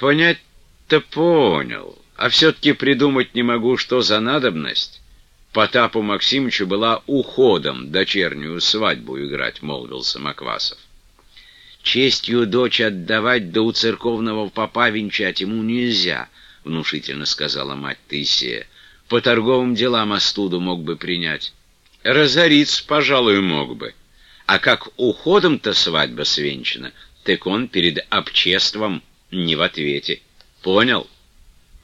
понять-то понял, а все-таки придумать не могу, что за надобность. Потапу Максимовичу была уходом дочернюю свадьбу играть, молвил Самоквасов. Честью дочь отдавать, да у церковного попа венчать ему нельзя, — внушительно сказала мать Таисея. По торговым делам остуду мог бы принять. Разориться, пожалуй, мог бы. А как уходом-то свадьба свенчана, так он перед обществом не в ответе. Понял?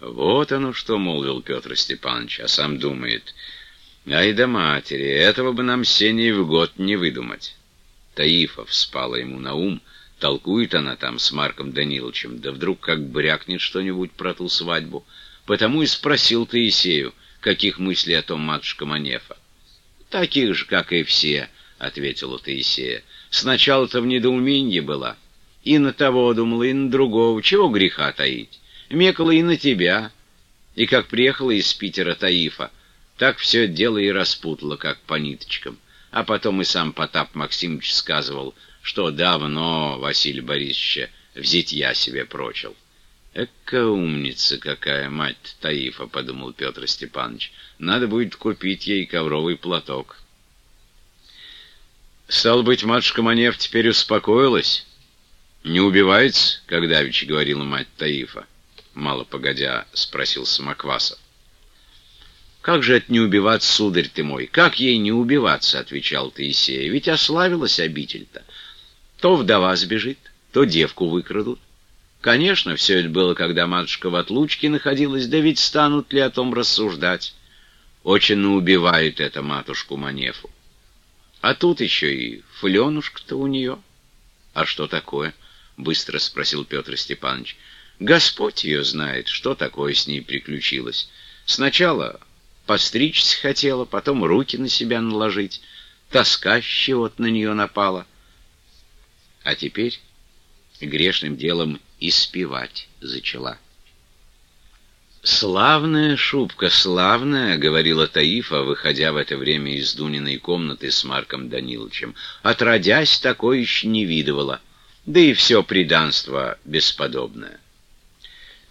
Вот оно что, — молвил Петр Степанович, а сам думает. Ай да матери, этого бы нам Сеней в год не выдумать. Таифов спала ему на ум, толкует она там с Марком Даниловичем, да вдруг как брякнет что-нибудь про ту свадьбу. Потому и спросил Таисею, каких мыслей о том матушка Манефа. «Таких же, как и все», — ответила Таисея. «Сначала-то в недоумении была. И на того думала, и на другого. Чего греха таить? Мекала и на тебя. И как приехала из Питера Таифа, так все дело и распутала, как по ниточкам. А потом и сам Потап Максимович сказывал, что давно Василий Борисовича в зятья себе прочил. «Эка умница какая, мать Таифа», — подумал Петр Степанович. «Надо будет купить ей ковровый платок». «Стал быть, матушка Манев теперь успокоилась? Не убивается, как давеча говорила мать Таифа?» Мало погодя спросил Самоквасов. «Как же это не убиваться, сударь ты мой? Как ей не убиваться?» — отвечал Таисея. «Ведь ославилась обитель-то. То вдова сбежит, то девку выкрадут. Конечно, все это было, когда матушка в отлучке находилась, да ведь станут ли о том рассуждать? Очень убивает это матушку Манефу. А тут еще и фленушка-то у нее. А что такое? — быстро спросил Петр Степанович. Господь ее знает, что такое с ней приключилось. Сначала постричься хотела, потом руки на себя наложить. Тоска чего-то на нее напала. А теперь грешным делом испевать зачала. «Славная шубка, славная!» — говорила Таифа, выходя в это время из Дуниной комнаты с Марком Даниловичем. «Отродясь, такой еще не видывала. Да и все преданство бесподобное».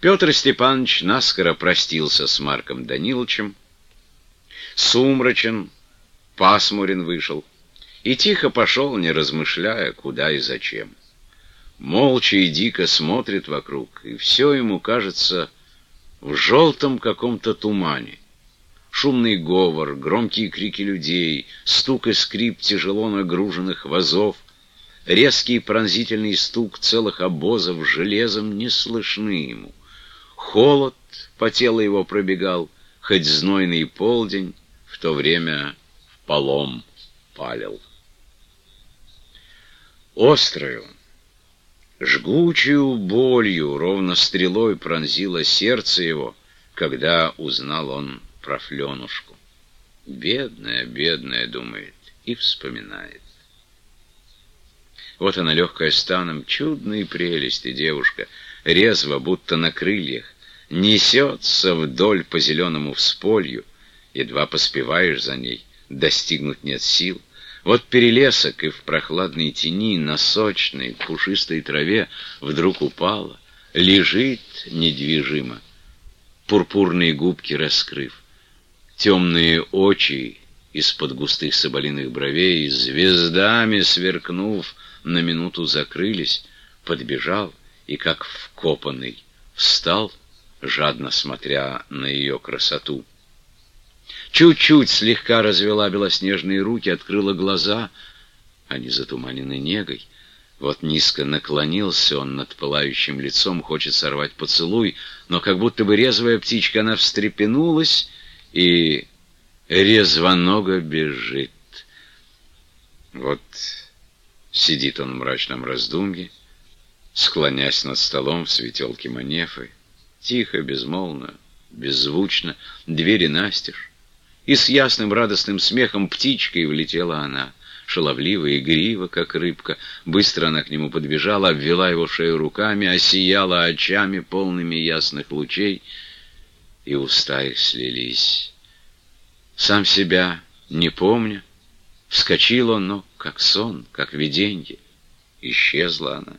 Петр Степанович наскоро простился с Марком Даниловичем, сумрачен, пасмурен вышел и тихо пошел, не размышляя, куда и зачем молча и дико смотрит вокруг, и все ему кажется в желтом каком-то тумане. Шумный говор, громкие крики людей, стук и скрип тяжело нагруженных вазов, резкий пронзительный стук целых обозов железом не слышны ему. Холод по телу его пробегал, хоть знойный полдень, в то время полом палил. Острую, Жгучую болью, ровно стрелой пронзило сердце его, когда узнал он про Фленушку. Бедная, бедная, думает, и вспоминает. Вот она, легкая станом, чудной прелести девушка, резво, будто на крыльях, несется вдоль по зеленому всполью, едва поспеваешь за ней, достигнуть нет сил, вот перелесок и в прохладной тени на сочной пушистой траве вдруг упала, лежит недвижимо, пурпурные губки раскрыв, темные очи из-под густых соболиных бровей, звездами сверкнув, на минуту закрылись, подбежал и, как вкопанный, встал, жадно смотря на ее красоту. Чуть-чуть слегка развела белоснежные руки, открыла глаза. Они затуманены негой. Вот низко наклонился он над пылающим лицом, хочет сорвать поцелуй, но как будто бы резвая птичка, она встрепенулась и резвоного бежит. Вот сидит он в мрачном раздумье, склонясь над столом в светелке манефы, тихо, безмолвно, беззвучно, двери настежь и с ясным радостным смехом птичкой влетела она. Шаловливо, игриво, как рыбка. Быстро она к нему подбежала, обвела его шею руками, осияла очами, полными ясных лучей, и уста их слились. Сам себя не помня, вскочил он, но как сон, как виденье. Исчезла она.